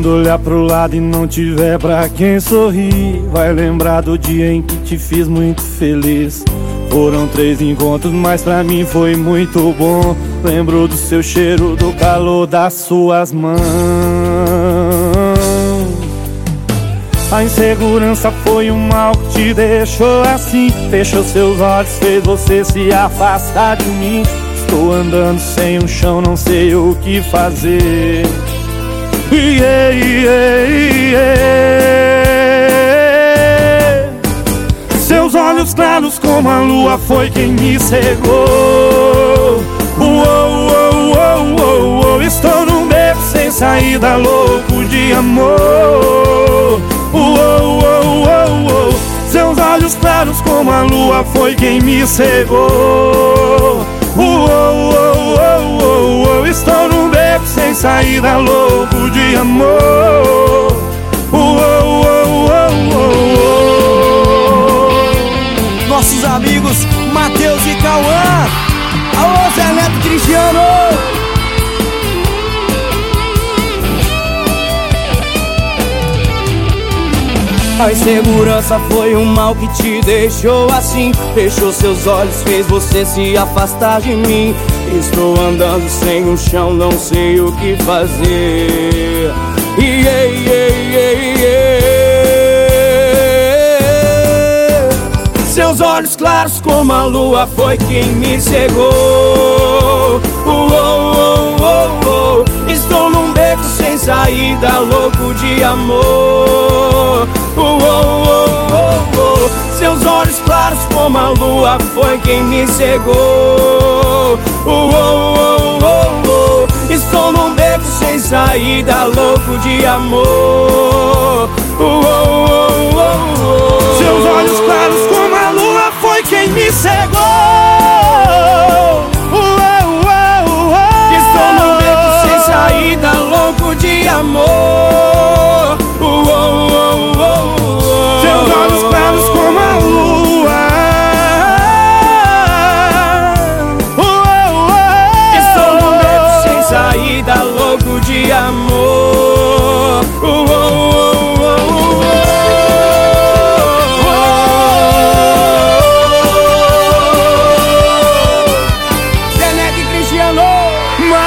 Quando olhar pro lado e não tiver pra quem sorrir Vai lembrar do dia em que te fiz muito feliz. Foram três encontros, mas pra mim foi muito bom. Lembro do seu cheiro, do calor das suas mãos. A insegurança foi o mal que te deixou assim. Fechou seus olhos, fez você se afastar de mim. Estou andando sem um chão, não sei o que fazer. Yeah. Seus olhos claros como a lua foi quem me cegou. Uou, uou, uou, uou. Estou num beco sem saída, louco de amor. Uou, uou, uou, uou. Seus olhos claros como a lua foi quem me cegou. Sem saída, louco de amor. A insegurança foi o mal que te deixou assim. Fechou seus olhos, fez você se afastar de mim. Estou andando sem o chão, não sei o que fazer. Yeah, yeah, yeah, yeah. Seus olhos claros como a lua foi quem me cegou. Oh, oh, oh, Estou num beco sem saída, louco de amor Seus olhos claros como a lua foi quem me cegou. Oh, oh, oh, Estou num beco sem saída, louco de amor. Seus olhos claros como a lua foi quem me cegou. Estou num beco sem saída, louco de amor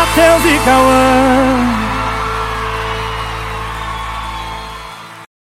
Matheus e Cauã.